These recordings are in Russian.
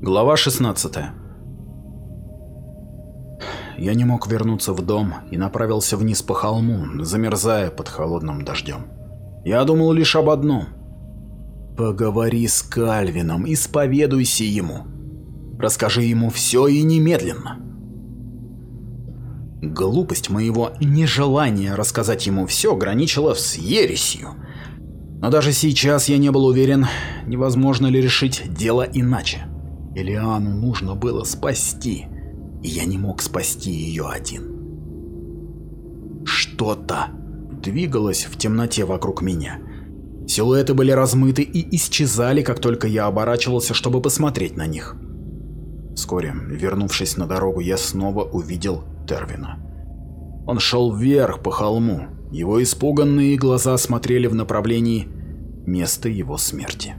Глава 16 Я не мог вернуться в дом и направился вниз по холму, замерзая под холодным дождем. Я думал лишь об одном. Поговори с Кальвином, исповедуйся ему. Расскажи ему все и немедленно. Глупость моего нежелания рассказать ему все граничила с ересью. Но даже сейчас я не был уверен, невозможно ли решить дело иначе. Элиану нужно было спасти, и я не мог спасти ее один. Что-то двигалось в темноте вокруг меня. Силуэты были размыты и исчезали, как только я оборачивался, чтобы посмотреть на них. Вскоре, вернувшись на дорогу, я снова увидел Тервина. Он шел вверх по холму, его испуганные глаза смотрели в направлении места его смерти.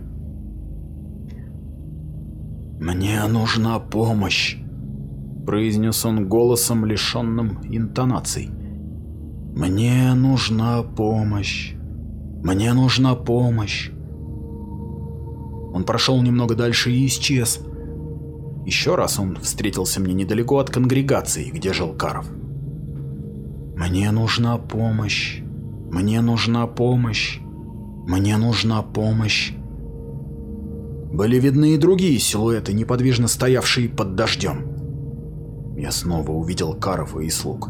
«Мне нужна помощь», – произнес он голосом, лишенным интонаций. «Мне нужна помощь. Мне нужна помощь». Он прошел немного дальше и исчез. Еще раз он встретился мне недалеко от конгрегации, где жил Каров. «Мне нужна помощь. Мне нужна помощь. Мне нужна помощь. Были видны и другие силуэты, неподвижно стоявшие под дождем. Я снова увидел Карова и слуг.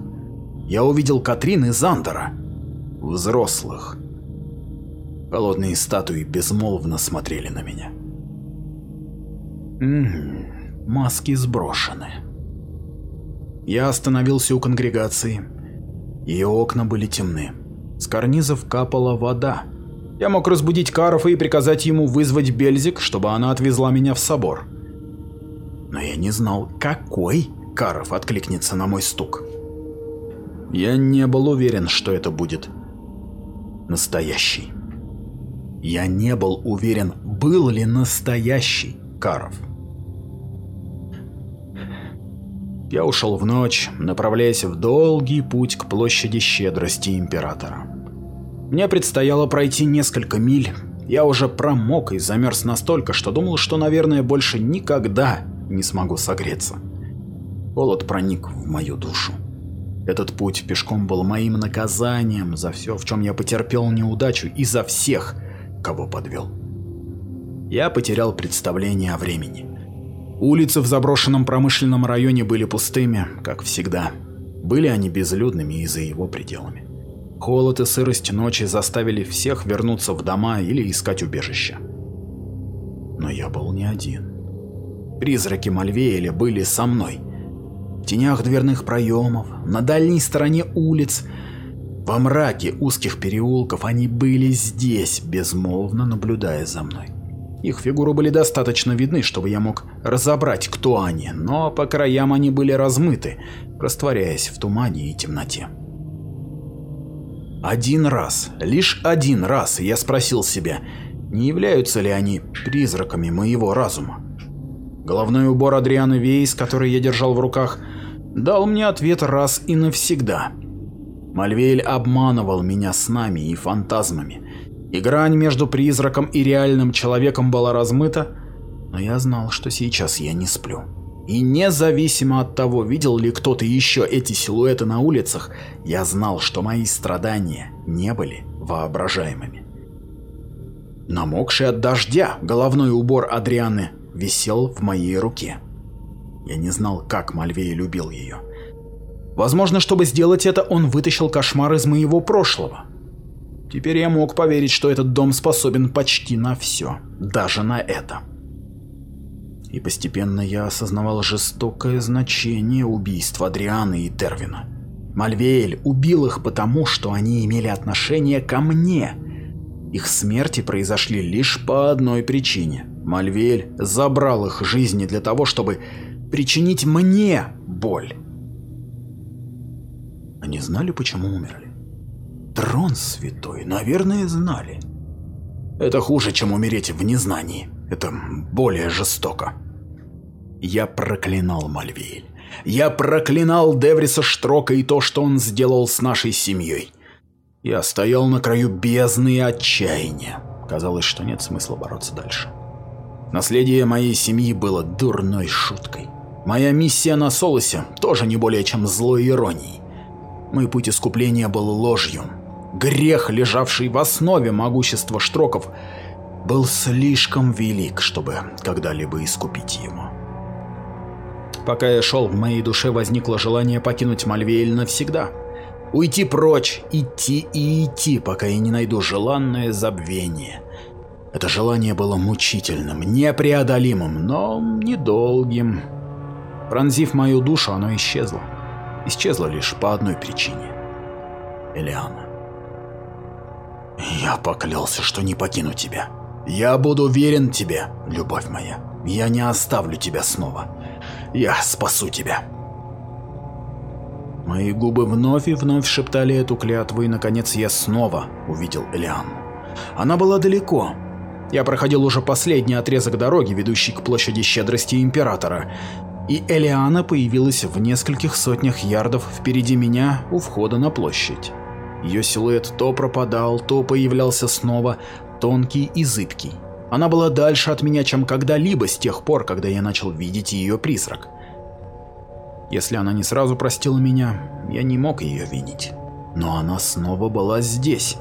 Я увидел Катрин и Зандера. Взрослых. Холодные статуи безмолвно смотрели на меня. Угу, маски сброшены. Я остановился у конгрегации. Ее окна были темны. С карнизов капала вода. Я мог разбудить Карофа и приказать ему вызвать Бельзик, чтобы она отвезла меня в собор. Но я не знал, какой Каров откликнется на мой стук. Я не был уверен, что это будет настоящий. Я не был уверен, был ли настоящий Каров. Я ушел в ночь, направляясь в долгий путь к площади щедрости Императора. Мне предстояло пройти несколько миль. Я уже промок и замерз настолько, что думал, что, наверное, больше никогда не смогу согреться. Холод проник в мою душу. Этот путь пешком был моим наказанием за все, в чем я потерпел неудачу, и за всех, кого подвел. Я потерял представление о времени. Улицы в заброшенном промышленном районе были пустыми, как всегда. Были они безлюдными и за его пределами. Холод и сырость ночи заставили всех вернуться в дома или искать убежище. Но я был не один. Призраки Мальвеэля были со мной. В тенях дверных проемов, на дальней стороне улиц, во мраке узких переулков они были здесь, безмолвно наблюдая за мной. Их фигуры были достаточно видны, чтобы я мог разобрать, кто они, но по краям они были размыты, растворяясь в тумане и темноте. Один раз, лишь один раз я спросил себя, не являются ли они призраками моего разума. Головной убор Адрианы Вейс, который я держал в руках, дал мне ответ раз и навсегда. Мальвейль обманывал меня снами и фантазмами, и грань между призраком и реальным человеком была размыта, но я знал, что сейчас я не сплю. И независимо от того, видел ли кто-то еще эти силуэты на улицах, я знал, что мои страдания не были воображаемыми. Намокший от дождя головной убор Адрианы висел в моей руке. Я не знал, как Мальвей любил ее. Возможно, чтобы сделать это, он вытащил кошмар из моего прошлого. Теперь я мог поверить, что этот дом способен почти на все, даже на это. И постепенно я осознавал жестокое значение убийства Адрианы и Тервина. Мальвеэль убил их потому, что они имели отношение ко мне. Их смерти произошли лишь по одной причине. Мальвеэль забрал их жизни для того, чтобы причинить мне боль. Они знали, почему умерли? Трон святой, наверное, знали. Это хуже, чем умереть в незнании. Это более жестоко. Я проклинал Мальвиэль. Я проклинал Девриса Штрока и то, что он сделал с нашей семьей. Я стоял на краю бездны и отчаяния. Казалось, что нет смысла бороться дальше. Наследие моей семьи было дурной шуткой. Моя миссия на Солосе тоже не более чем злой иронией. Мой путь искупления был ложью. Грех, лежавший в основе могущества Штроков, был слишком велик, чтобы когда-либо искупить его. Пока я шел, в моей душе возникло желание покинуть Мальвеэль навсегда. Уйти прочь, идти и идти, пока я не найду желанное забвение. Это желание было мучительным, непреодолимым, но недолгим. Пронзив мою душу, оно исчезло. Исчезло лишь по одной причине. Элиана. Я поклялся, что не покину тебя. Я буду верен тебе, любовь моя. Я не оставлю тебя снова. Я спасу тебя. Мои губы вновь и вновь шептали эту клятву, и наконец я снова увидел Элиану. Она была далеко. Я проходил уже последний отрезок дороги, ведущий к площади щедрости Императора, и Элиана появилась в нескольких сотнях ярдов впереди меня у входа на площадь. Ее силуэт то пропадал, то появлялся снова, тонкий и зыбкий. Она была дальше от меня, чем когда-либо с тех пор, когда я начал видеть ее призрак. Если она не сразу простила меня, я не мог ее винить. Но она снова была здесь.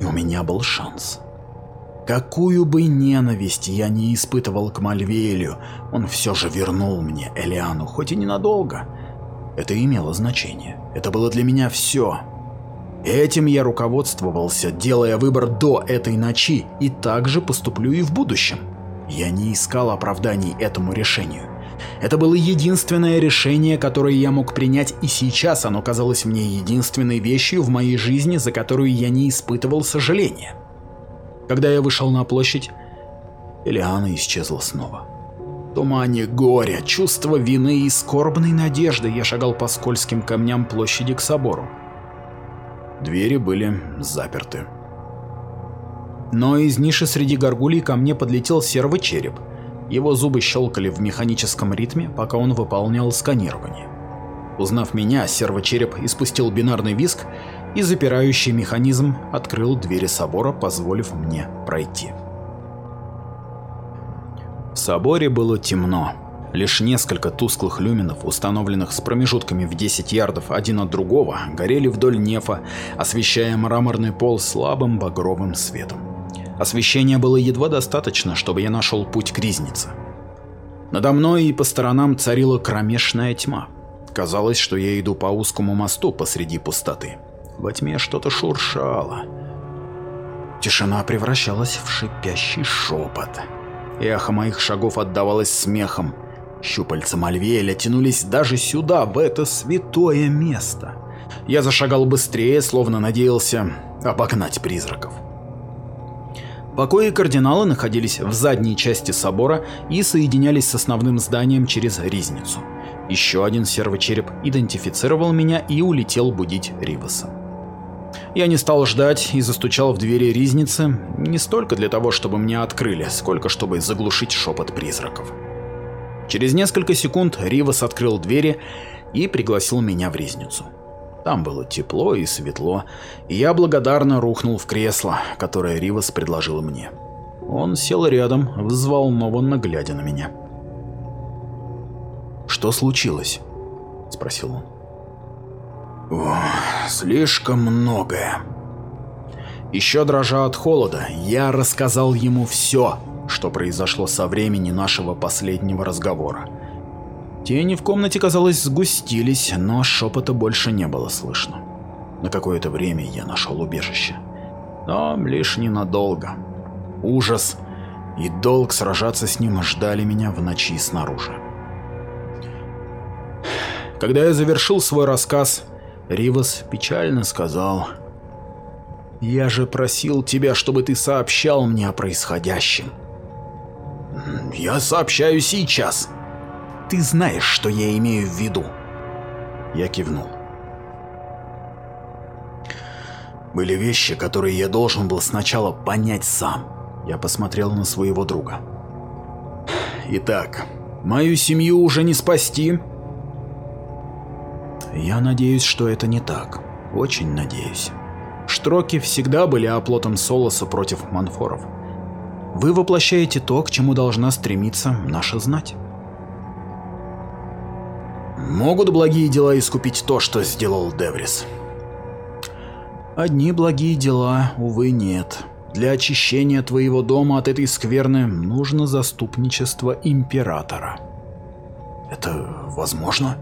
И у меня был шанс. Какую бы ненависть я не испытывал к Мальвеэлю, он все же вернул мне Элиану, хоть и ненадолго. Это имело значение. Это было для меня все. Этим я руководствовался, делая выбор до этой ночи, и также поступлю и в будущем. Я не искал оправданий этому решению. Это было единственное решение, которое я мог принять, и сейчас оно казалось мне единственной вещью в моей жизни, за которую я не испытывал сожаления. Когда я вышел на площадь, Элиана исчезла снова. В тумане горя, чувства вины и скорбной надежды я шагал по скользким камням площади к собору. Двери были заперты. Но из ниши среди горгулей ко мне подлетел сервый череп. Его зубы щелкали в механическом ритме, пока он выполнял сканирование. Узнав меня, сервочереп испустил бинарный визг, и запирающий механизм открыл двери собора, позволив мне пройти. В соборе было темно. Лишь несколько тусклых люминов, установленных с промежутками в 10 ярдов один от другого, горели вдоль нефа, освещая мраморный пол слабым багровым светом. Освещения было едва достаточно, чтобы я нашел путь к ризнице. Надо мной и по сторонам царила кромешная тьма. Казалось, что я иду по узкому мосту посреди пустоты. Во тьме что-то шуршало. Тишина превращалась в шипящий шепот. Эхо моих шагов отдавалось смехом. Щупальца Мальвеля тянулись даже сюда, в это святое место. Я зашагал быстрее, словно надеялся обогнать призраков. Покои кардинала находились в задней части собора и соединялись с основным зданием через ризницу. Еще один сервочереп идентифицировал меня и улетел будить Риваса. Я не стал ждать и застучал в двери ризницы, не столько для того, чтобы мне открыли, сколько чтобы заглушить шепот призраков. Через несколько секунд Ривас открыл двери и пригласил меня в резницу. Там было тепло и светло, и я благодарно рухнул в кресло, которое Ривас предложил мне. Он сел рядом, взволнованно глядя на меня. «Что случилось?» – спросил он. «О, слишком многое». Еще дрожа от холода, я рассказал ему все, что произошло со времени нашего последнего разговора. Тени в комнате, казалось, сгустились, но шепота больше не было слышно. На какое-то время я нашел убежище. Но лишь ненадолго. Ужас и долг сражаться с ним ждали меня в ночи снаружи. Когда я завершил свой рассказ, Ривас печально сказал, «Я же просил тебя, чтобы ты сообщал мне о происходящем. «Я сообщаю сейчас. Ты знаешь, что я имею в виду». Я кивнул. Были вещи, которые я должен был сначала понять сам. Я посмотрел на своего друга. Итак, мою семью уже не спасти. Я надеюсь, что это не так. Очень надеюсь. Штроки всегда были оплотом Солоса против Манфоров. Вы воплощаете то, к чему должна стремиться наша знать. Могут благие дела искупить то, что сделал Деврис? Одни благие дела, увы, нет. Для очищения твоего дома от этой скверны нужно заступничество императора. Это возможно?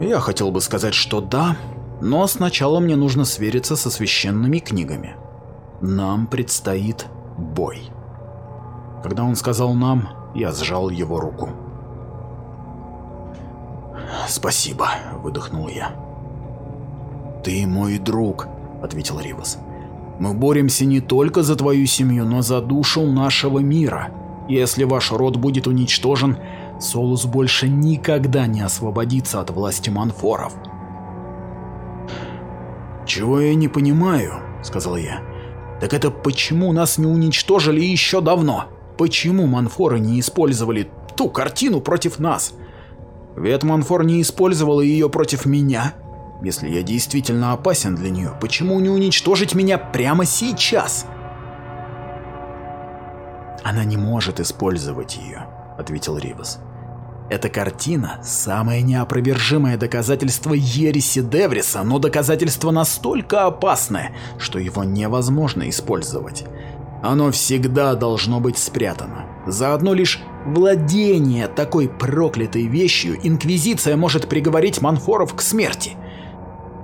Я хотел бы сказать, что да, но сначала мне нужно свериться со священными книгами. Нам предстоит бой. Когда он сказал «нам», я сжал его руку. «Спасибо», — выдохнул я. «Ты мой друг», — ответил Ривас. Мы боремся не только за твою семью, но за душу нашего мира. Если ваш род будет уничтожен, Солус больше никогда не освободится от власти манфоров. «Чего я не понимаю», — сказал я, — «так это почему нас не уничтожили еще давно? Почему манфоры не использовали ту картину против нас? Ведь манфор не использовала ее против меня, если я действительно опасен для нее, почему не уничтожить меня прямо сейчас? Она не может использовать ее, ответил Ривас. Эта картина – самое неопровержимое доказательство ереси Девриса, но доказательство настолько опасное, что его невозможно использовать. Оно всегда должно быть спрятано. За одно лишь владение такой проклятой вещью Инквизиция может приговорить Манфоров к смерти.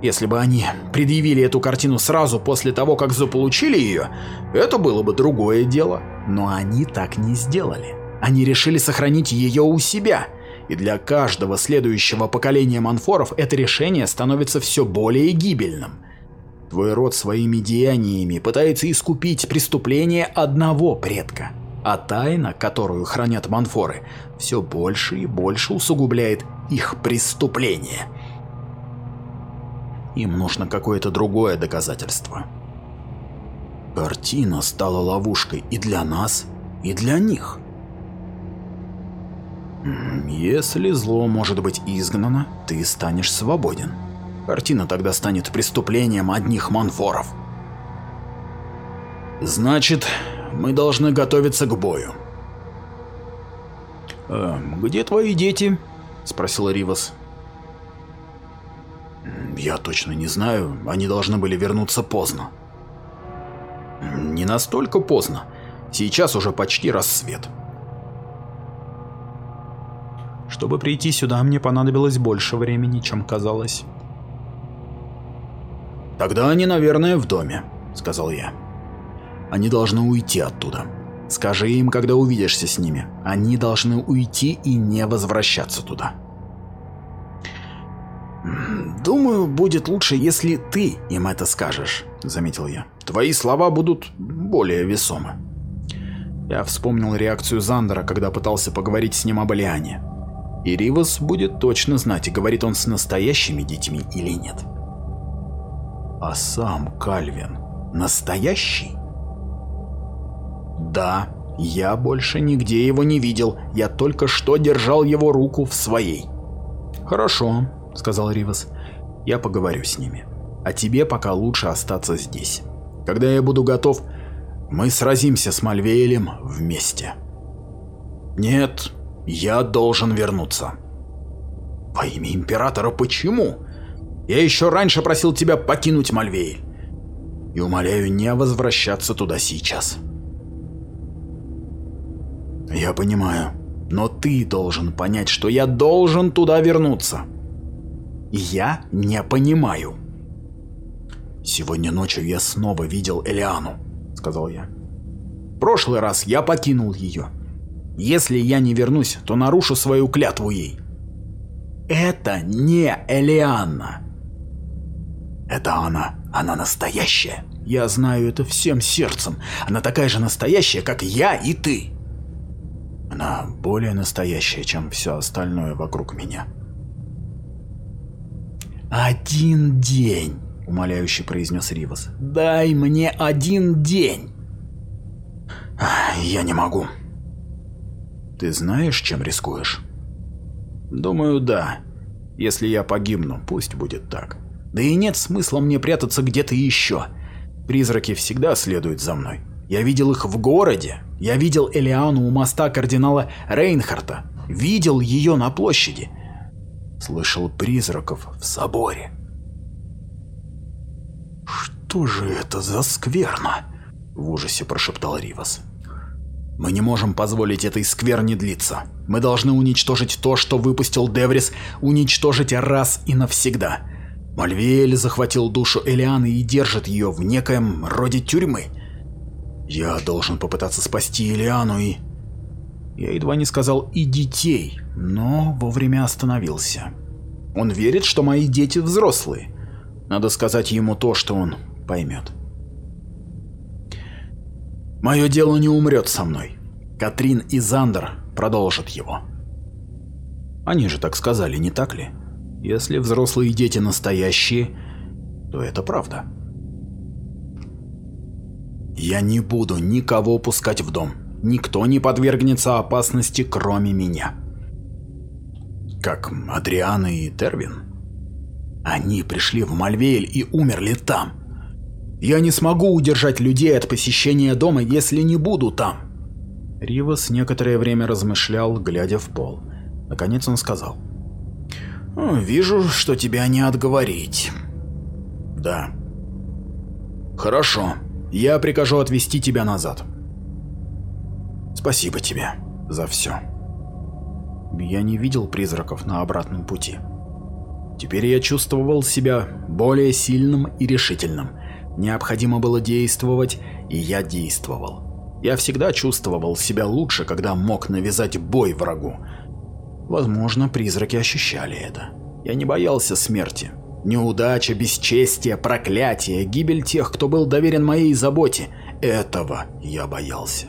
Если бы они предъявили эту картину сразу после того, как заполучили ее, это было бы другое дело. Но они так не сделали. Они решили сохранить ее у себя. И для каждого следующего поколения манфоров это решение становится все более гибельным. Твой род своими деяниями пытается искупить преступление одного предка. А тайна, которую хранят манфоры, все больше и больше усугубляет их преступление. Им нужно какое-то другое доказательство. Картина стала ловушкой и для нас, и для них. Если зло может быть изгнано, ты станешь свободен. Картина тогда станет преступлением одних манфоров. Значит, мы должны готовиться к бою. «Э, «Где твои дети?» – спросил Ривас. Я точно не знаю, они должны были вернуться поздно. Не настолько поздно. Сейчас уже почти рассвет. Чтобы прийти сюда, мне понадобилось больше времени, чем казалось. «Тогда они, наверное, в доме», — сказал я. «Они должны уйти оттуда. Скажи им, когда увидишься с ними. Они должны уйти и не возвращаться туда». «Думаю, будет лучше, если ты им это скажешь», — заметил я. «Твои слова будут более весомы». Я вспомнил реакцию Зандера, когда пытался поговорить с ним об Алиане. И Ривас будет точно знать, говорит он с настоящими детьми или нет. А сам Кальвин настоящий? Да, я больше нигде его не видел, я только что держал его руку в своей. Хорошо, — сказал Ривас. «Я поговорю с ними. А тебе пока лучше остаться здесь. Когда я буду готов, мы сразимся с Мальвеелем вместе». «Нет, я должен вернуться». «Во имя Императора почему? Я еще раньше просил тебя покинуть Мальвеель. И умоляю не возвращаться туда сейчас». «Я понимаю, но ты должен понять, что я должен туда вернуться». Я не понимаю. Сегодня ночью я снова видел Элиану, сказал я. Прошлый раз я покинул ее. Если я не вернусь, то нарушу свою клятву ей. Это не Элианна. Это она. Она настоящая. Я знаю это всем сердцем. Она такая же настоящая, как я и ты. Она более настоящая, чем все остальное вокруг меня. «Один день», — умоляюще произнес Ривас. «Дай мне один день». «Я не могу». «Ты знаешь, чем рискуешь?» «Думаю, да. Если я погибну, пусть будет так. Да и нет смысла мне прятаться где-то еще. Призраки всегда следуют за мной. Я видел их в городе. Я видел Элиану у моста кардинала Рейнхарта. Видел ее на площади. Слышал призраков в соборе. «Что же это за скверно?» — в ужасе прошептал Ривас. «Мы не можем позволить этой скверне длиться. Мы должны уничтожить то, что выпустил Деврис, уничтожить раз и навсегда. Мальвиэль захватил душу Элианы и держит ее в некоем роде тюрьмы. Я должен попытаться спасти Элиану и... Я едва не сказал «и детей», но вовремя остановился. Он верит, что мои дети взрослые. Надо сказать ему то, что он поймет. Мое дело не умрет со мной. Катрин и Зандер продолжат его. Они же так сказали, не так ли? Если взрослые дети настоящие, то это правда. Я не буду никого пускать в дом. Никто не подвергнется опасности, кроме меня. Как Адриана и Тервин. Они пришли в Мальвеэль и умерли там. Я не смогу удержать людей от посещения дома, если не буду там. Ривас некоторое время размышлял, глядя в пол. Наконец он сказал. «Вижу, что тебя не отговорить». «Да». «Хорошо. Я прикажу отвезти тебя назад». «Спасибо тебе за все». Я не видел призраков на обратном пути. Теперь я чувствовал себя более сильным и решительным. Необходимо было действовать, и я действовал. Я всегда чувствовал себя лучше, когда мог навязать бой врагу. Возможно, призраки ощущали это. Я не боялся смерти. Неудача, бесчестие, проклятие, гибель тех, кто был доверен моей заботе – этого я боялся.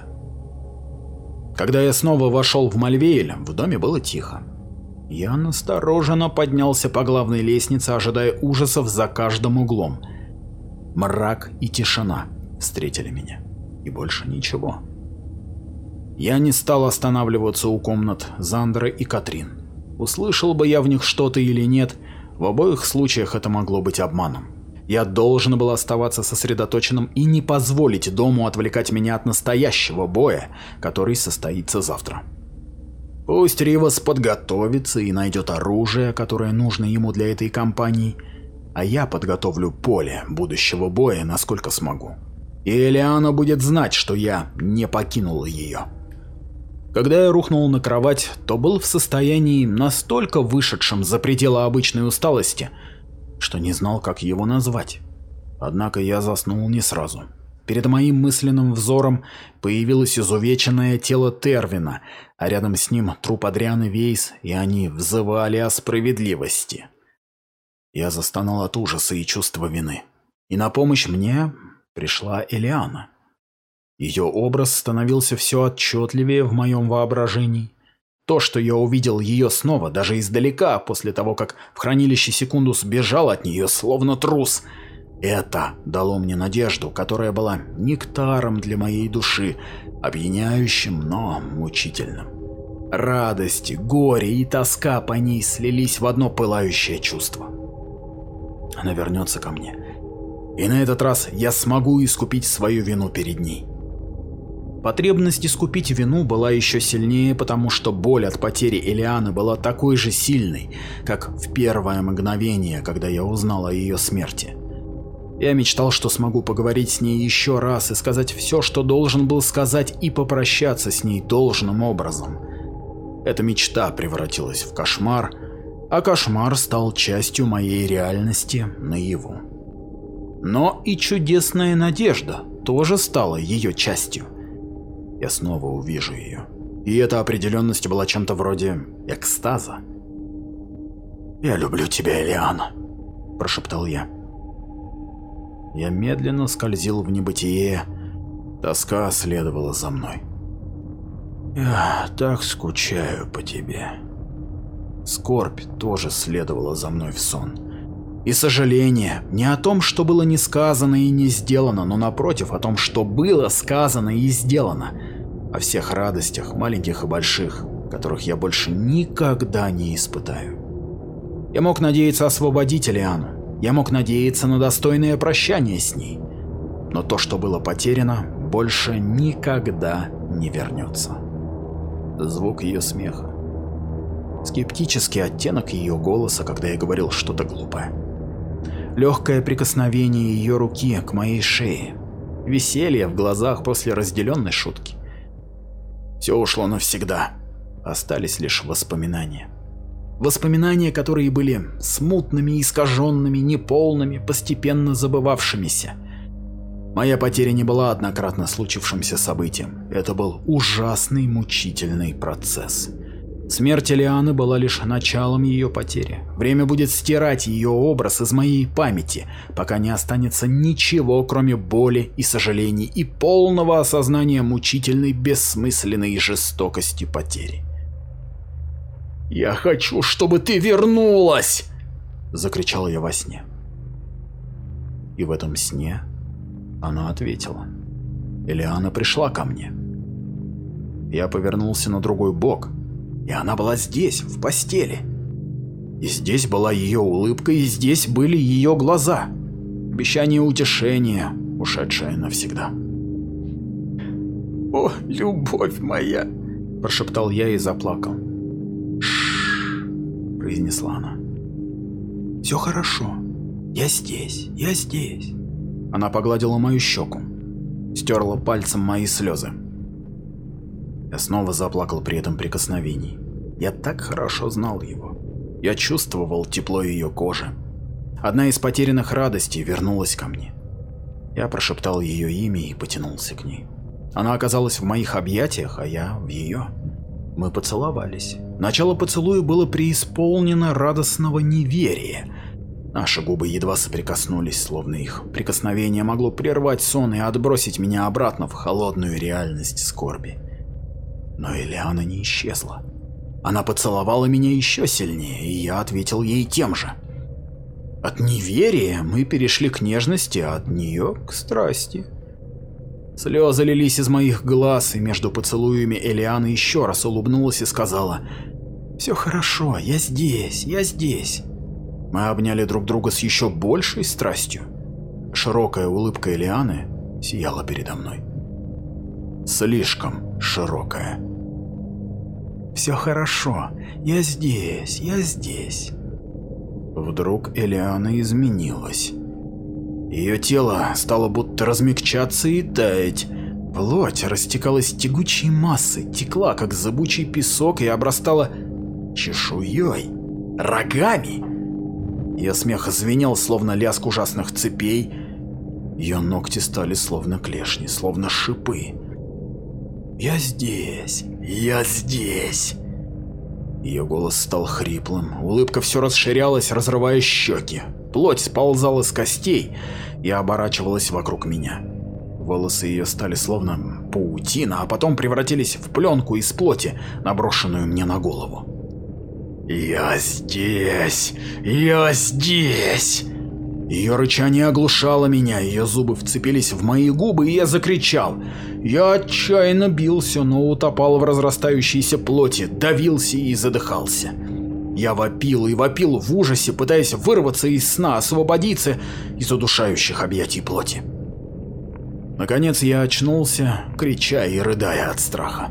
Когда я снова вошел в Мальвейль, в доме было тихо. Я настороженно поднялся по главной лестнице, ожидая ужасов за каждым углом – Мрак и тишина встретили меня. И больше ничего. Я не стал останавливаться у комнат Зандера и Катрин. Услышал бы я в них что-то или нет, в обоих случаях это могло быть обманом. Я должен был оставаться сосредоточенным и не позволить дому отвлекать меня от настоящего боя, который состоится завтра. Пусть Ривас подготовится и найдет оружие, которое нужно ему для этой кампании – а я подготовлю поле будущего боя, насколько смогу. И Элиана будет знать, что я не покинул ее. Когда я рухнул на кровать, то был в состоянии настолько вышедшем за пределы обычной усталости, что не знал, как его назвать. Однако я заснул не сразу. Перед моим мысленным взором появилось изувеченное тело Тервина, а рядом с ним труп Адрианы Вейс, и они взывали о справедливости. Я застонал от ужаса и чувства вины. И на помощь мне пришла Элиана. Ее образ становился все отчетливее в моем воображении. То, что я увидел ее снова, даже издалека, после того, как в хранилище Секундус бежал от нее, словно трус, это дало мне надежду, которая была нектаром для моей души, опьяняющим, но мучительным. Радость, горе и тоска по ней слились в одно пылающее чувство. Она вернется ко мне. И на этот раз я смогу искупить свою вину перед ней. Потребность искупить вину была еще сильнее, потому что боль от потери Элианы была такой же сильной, как в первое мгновение, когда я узнал о ее смерти. Я мечтал, что смогу поговорить с ней еще раз и сказать все, что должен был сказать, и попрощаться с ней должным образом. Эта мечта превратилась в кошмар, а кошмар стал частью моей реальности наяву. Но и чудесная надежда тоже стала ее частью. Я снова увижу ее. И эта определенность была чем-то вроде экстаза. «Я люблю тебя, Элиана», – прошептал я. Я медленно скользил в небытие, тоска следовала за мной. «Я так скучаю по тебе», Скорбь тоже следовала за мной в сон. И сожаление не о том, что было не сказано и не сделано, но напротив о том, что было сказано и сделано. О всех радостях, маленьких и больших, которых я больше никогда не испытаю. Я мог надеяться освободить Элиану. Я мог надеяться на достойное прощание с ней. Но то, что было потеряно, больше никогда не вернется. Звук ее смеха. Скептический оттенок ее голоса, когда я говорил что-то глупое. Легкое прикосновение ее руки к моей шее. Веселье в глазах после разделенной шутки. Все ушло навсегда. Остались лишь воспоминания. Воспоминания, которые были смутными, искаженными, неполными, постепенно забывавшимися. Моя потеря не была однократно случившимся событием. Это был ужасный, мучительный процесс. Смерть Элианы была лишь началом ее потери. Время будет стирать ее образ из моей памяти, пока не останется ничего, кроме боли и сожалений и полного осознания мучительной, бессмысленной жестокости потери. «Я хочу, чтобы ты вернулась!» – закричал я во сне. И в этом сне она ответила. Элиана пришла ко мне. Я повернулся на другой бок, и она была здесь, в постели. И здесь была ее улыбка, и здесь были ее глаза. Обещание утешения, ушедшее навсегда. «О, любовь моя!» – прошептал я и заплакал произнесла она. «Все хорошо. Я здесь, я здесь». Она погладила мою щеку, стерла пальцем мои слезы. Я снова заплакал при этом прикосновении. Я так хорошо знал его. Я чувствовал тепло ее кожи. Одна из потерянных радостей вернулась ко мне. Я прошептал ее имя и потянулся к ней. Она оказалась в моих объятиях, а я в ее. Мы поцеловались. Начало поцелуя было преисполнено радостного неверия. Наши губы едва соприкоснулись, словно их прикосновение могло прервать сон и отбросить меня обратно в холодную реальность скорби. Но Элиана не исчезла. Она поцеловала меня еще сильнее, и я ответил ей тем же. От неверия мы перешли к нежности, а от нее к страсти. Слезы лились из моих глаз, и между поцелуями Элиана еще раз улыбнулась и сказала «Все хорошо, я здесь, я здесь». Мы обняли друг друга с еще большей страстью. Широкая улыбка Элианы сияла передо мной. Слишком широкая. «Все хорошо, я здесь, я здесь». Вдруг Элиана изменилась. Ее тело стало будто размягчаться и таять. Плоть растекалась тягучей массой, текла как зыбучий песок и обрастала чешуей, рогами. Ее смех звенел, словно лязг ужасных цепей. Ее ногти стали словно клешни, словно шипы. «Я здесь! Я здесь!» Ее голос стал хриплым, улыбка все расширялась, разрывая щеки. Плоть сползала с костей и оборачивалась вокруг меня. Волосы ее стали словно паутина, а потом превратились в пленку из плоти, наброшенную мне на голову. «Я здесь! Я здесь!» Ее рычание оглушало меня, ее зубы вцепились в мои губы, и я закричал. Я отчаянно бился, но утопал в разрастающейся плоти, давился и задыхался. Я вопил и вопил в ужасе, пытаясь вырваться из сна, освободиться из удушающих объятий плоти. Наконец я очнулся, крича и рыдая от страха.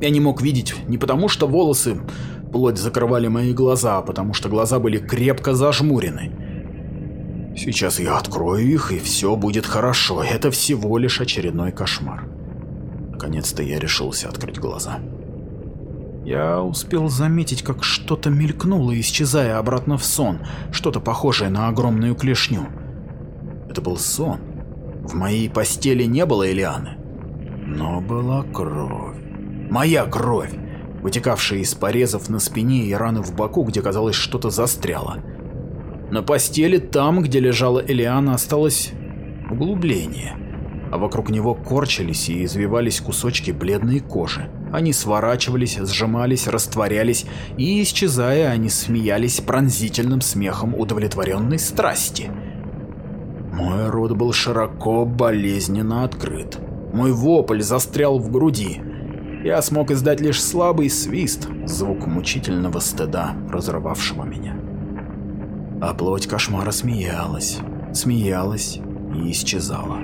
Я не мог видеть не потому, что волосы плоть закрывали мои глаза, а потому что глаза были крепко зажмурены. Сейчас я открою их, и все будет хорошо. Это всего лишь очередной кошмар. Наконец-то я решился открыть глаза. Я успел заметить, как что-то мелькнуло, исчезая обратно в сон, что-то похожее на огромную клешню. Это был сон. В моей постели не было Элианы, но была кровь. Моя кровь, вытекавшая из порезов на спине и раны в боку, где, казалось, что-то застряло. На постели, там, где лежала Элиана, осталось углубление, а вокруг него корчились и извивались кусочки бледной кожи. Они сворачивались, сжимались, растворялись, и, исчезая, они смеялись пронзительным смехом удовлетворенной страсти. Мой рот был широко, болезненно открыт. Мой вопль застрял в груди. Я смог издать лишь слабый свист, звук мучительного стыда, разрывавшего меня. А плоть кошмара смеялась, смеялась и исчезала.